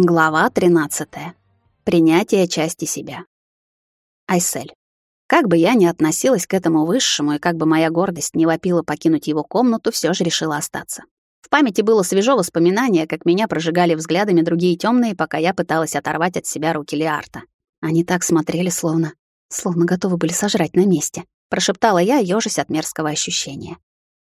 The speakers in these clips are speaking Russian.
Глава 13. Принятие части себя. Айсель. Как бы я ни относилась к этому высшему, и как бы моя гордость не вопила покинуть его комнату, все же решила остаться. В памяти было свежо воспоминание, как меня прожигали взглядами другие темные, пока я пыталась оторвать от себя руки Лиарта. Они так смотрели, словно... словно готовы были сожрать на месте. Прошептала я, ёжась от мерзкого ощущения.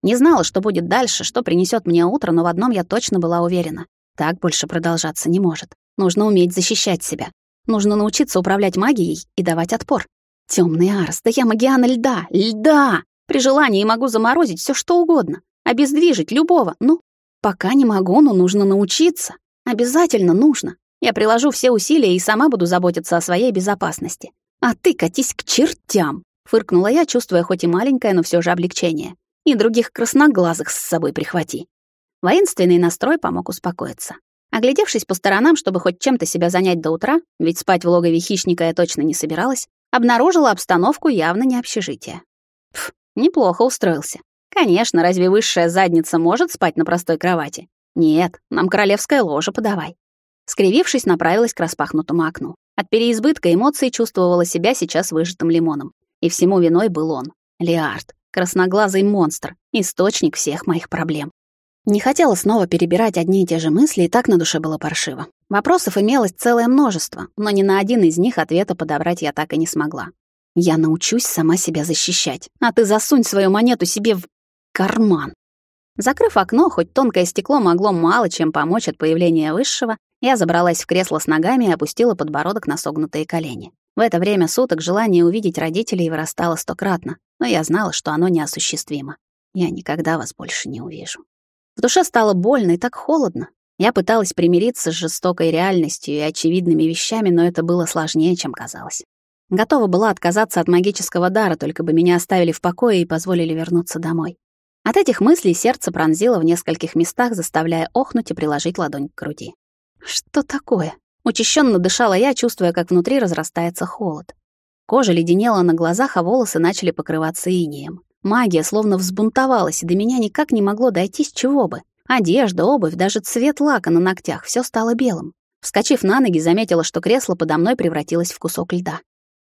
Не знала, что будет дальше, что принесет мне утро, но в одном я точно была уверена. Так больше продолжаться не может. Нужно уметь защищать себя. Нужно научиться управлять магией и давать отпор. Темный Арс, да я магиана льда, льда! При желании могу заморозить все что угодно, обездвижить любого. Ну, пока не могу, но нужно научиться. Обязательно нужно. Я приложу все усилия и сама буду заботиться о своей безопасности. А ты катись к чертям, фыркнула я, чувствуя хоть и маленькое, но все же облегчение. И других красноглазых с собой прихвати. Воинственный настрой помог успокоиться. Оглядевшись по сторонам, чтобы хоть чем-то себя занять до утра, ведь спать в логове хищника я точно не собиралась, обнаружила обстановку явно не общежития. Пф, неплохо устроился. Конечно, разве высшая задница может спать на простой кровати? Нет, нам королевское ложе подавай. Скривившись, направилась к распахнутому окну. От переизбытка эмоций чувствовала себя сейчас выжатым лимоном. И всему виной был он, Леард, красноглазый монстр, источник всех моих проблем. Не хотела снова перебирать одни и те же мысли, и так на душе было паршиво. Вопросов имелось целое множество, но ни на один из них ответа подобрать я так и не смогла. Я научусь сама себя защищать, а ты засунь свою монету себе в карман. Закрыв окно, хоть тонкое стекло могло мало чем помочь от появления высшего, я забралась в кресло с ногами и опустила подбородок на согнутые колени. В это время суток желание увидеть родителей вырастало стократно, но я знала, что оно неосуществимо. Я никогда вас больше не увижу. В душе стало больно и так холодно. Я пыталась примириться с жестокой реальностью и очевидными вещами, но это было сложнее, чем казалось. Готова была отказаться от магического дара, только бы меня оставили в покое и позволили вернуться домой. От этих мыслей сердце пронзило в нескольких местах, заставляя охнуть и приложить ладонь к груди. Что такое? Учащенно дышала я, чувствуя, как внутри разрастается холод. Кожа леденела на глазах, а волосы начали покрываться инеем. Магия словно взбунтовалась, и до меня никак не могло дойти с чего бы. Одежда, обувь, даже цвет лака на ногтях — все стало белым. Вскочив на ноги, заметила, что кресло подо мной превратилось в кусок льда.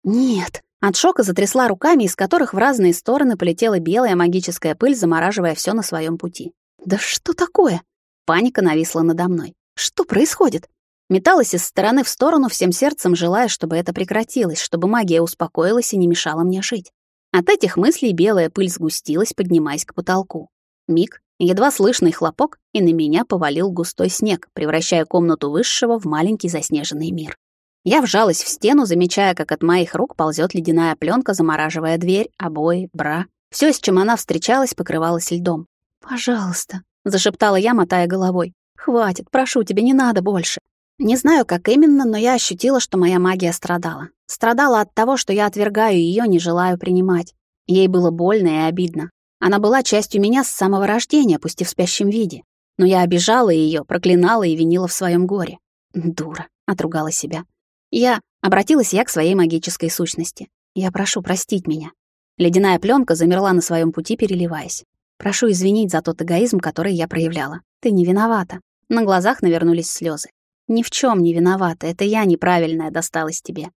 «Нет!» От шока затрясла руками, из которых в разные стороны полетела белая магическая пыль, замораживая все на своем пути. «Да что такое?» Паника нависла надо мной. «Что происходит?» Металась из стороны в сторону, всем сердцем желая, чтобы это прекратилось, чтобы магия успокоилась и не мешала мне жить. От этих мыслей белая пыль сгустилась, поднимаясь к потолку. Миг, едва слышный хлопок, и на меня повалил густой снег, превращая комнату высшего в маленький заснеженный мир. Я вжалась в стену, замечая, как от моих рук ползет ледяная пленка, замораживая дверь, обои, бра. Все, с чем она встречалась, покрывалось льдом. «Пожалуйста», — зашептала я, мотая головой. «Хватит, прошу тебя, не надо больше». Не знаю, как именно, но я ощутила, что моя магия страдала. Страдала от того, что я отвергаю ее, не желаю принимать. Ей было больно и обидно. Она была частью меня с самого рождения, пусть и в спящем виде. Но я обижала ее, проклинала и винила в своем горе. «Дура», — отругала себя. «Я...» — обратилась я к своей магической сущности. «Я прошу простить меня». Ледяная пленка замерла на своем пути, переливаясь. «Прошу извинить за тот эгоизм, который я проявляла. Ты не виновата». На глазах навернулись слезы. Ни в чем не виновата, это я неправильная досталась тебе.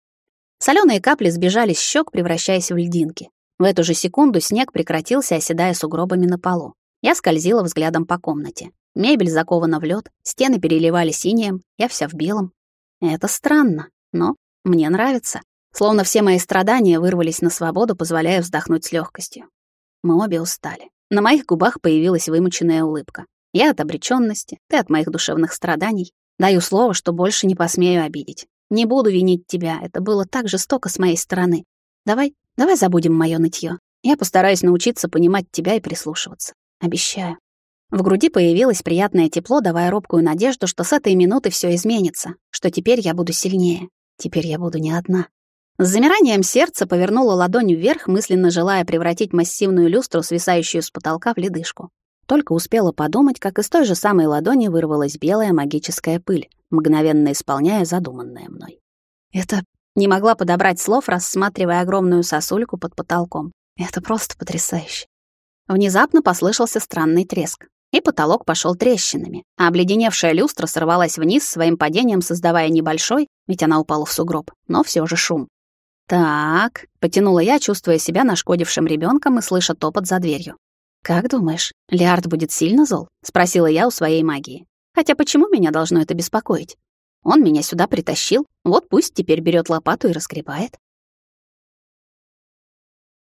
Соленые капли сбежали с щек, превращаясь в льдинки. В эту же секунду снег прекратился, оседая сугробами на полу. Я скользила взглядом по комнате. Мебель закована в лед, стены переливали синим, я вся в белом. Это странно, но мне нравится. Словно все мои страдания вырвались на свободу, позволяя вздохнуть с легкостью. Мы обе устали. На моих губах появилась вымученная улыбка. Я от обреченности, ты от моих душевных страданий. Даю слово, что больше не посмею обидеть. Не буду винить тебя, это было так жестоко с моей стороны. Давай, давай забудем моё нытьё. Я постараюсь научиться понимать тебя и прислушиваться. Обещаю. В груди появилось приятное тепло, давая робкую надежду, что с этой минуты всё изменится, что теперь я буду сильнее. Теперь я буду не одна. С замиранием сердца повернула ладонь вверх, мысленно желая превратить массивную люстру, свисающую с потолка, в ледышку. Только успела подумать, как из той же самой ладони вырвалась белая магическая пыль, мгновенно исполняя задуманное мной. Это не могла подобрать слов, рассматривая огромную сосульку под потолком. Это просто потрясающе. Внезапно послышался странный треск. и потолок пошел трещинами, а обледеневшая люстра сорвалась вниз своим падением, создавая небольшой, ведь она упала в сугроб, но все же шум. «Так», — потянула я, чувствуя себя нашкодившим ребенком и слыша топот за дверью. «Как думаешь, Лиард будет сильно зол?» — спросила я у своей магии. «Хотя почему меня должно это беспокоить? Он меня сюда притащил, вот пусть теперь берет лопату и раскрепает».